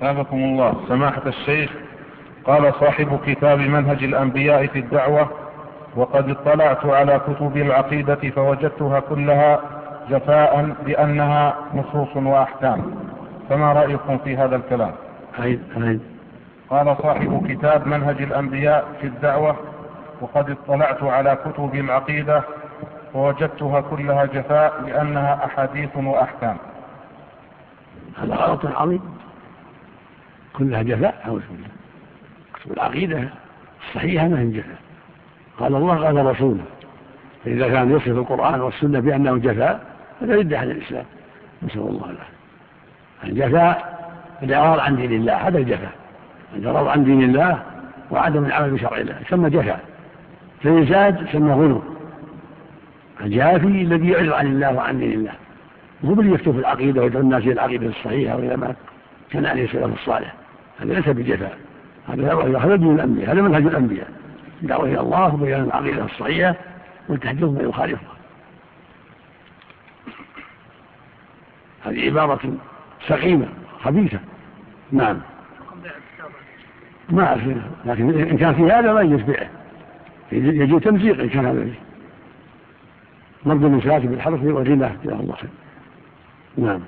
ثابكم الله. سماحة الشيخ قال صاحب كتاب منهج الأنبياء في الدعوة وقد اطلعت على كتب العقيدة فوجدتها كلها جفاء بأنها نصوص وأحكام. فما رأيكم في هذا الكلام؟ عيد عيد قال صاحب كتاب منهج الأنبياء في الدعوة وقد اطلعت على كتب العقيدة ووجدتها كلها جفاء لأنها أحاديث وأحكام. هذا غلط عظيم. كلها جفاء أعوذ بالله. كتب العقيدة الصحيحة ما هي جفاء. قال الله قال رسوله فإذا كان يصف القرآن والسنة بأنه جفاء هذا يدعي عن الإسلام. نسأل الله العافية. الجفاء الإعراض عن دين الله هذا الجفاء الإعراض عن دين الله وعدم العمل بشرع الله يسمى جفاء. فإن زاد يسمى غلو. الجافي الذي يعرض عن الله وعن دين الله. هو اللي يكتب في العقيدة ويدعو الناس إلى العقيدة الصحيحة وإلى ما كان عليه السلام الصالح. هذا ليس بجفاء. هذا هذا دين الأنبياء هذا منهج الأنبياء. الدعوة إلى الله وبيان العقيدة الصحيحة والتحذير ما يخالفها. هذه عبارة سقيمة خبيثة. نعم. ما أعرف لكن إن كان في هذا لا يجوز بيعه. يجوز تمزيق إن كان هذا نبذ من كاتب الحرف والغنى جزاه الله خير. نعم.